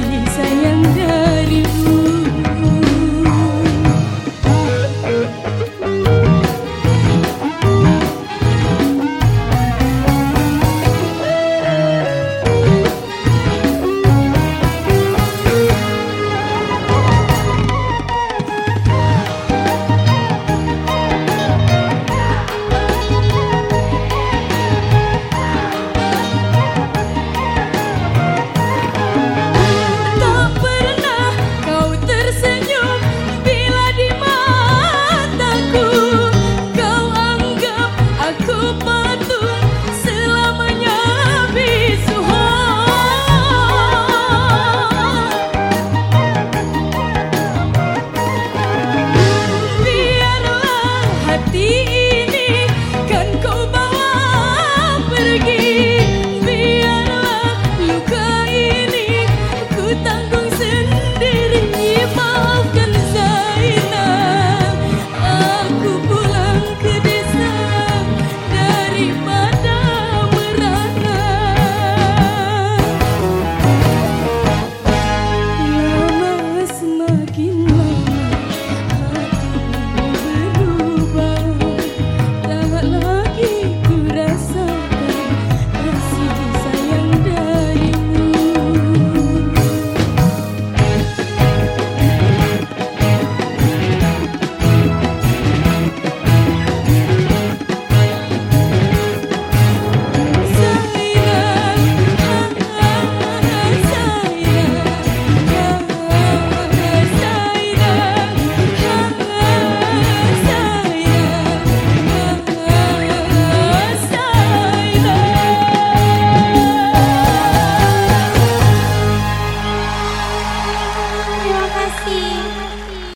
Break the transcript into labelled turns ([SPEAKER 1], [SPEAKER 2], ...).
[SPEAKER 1] kasih sayang You.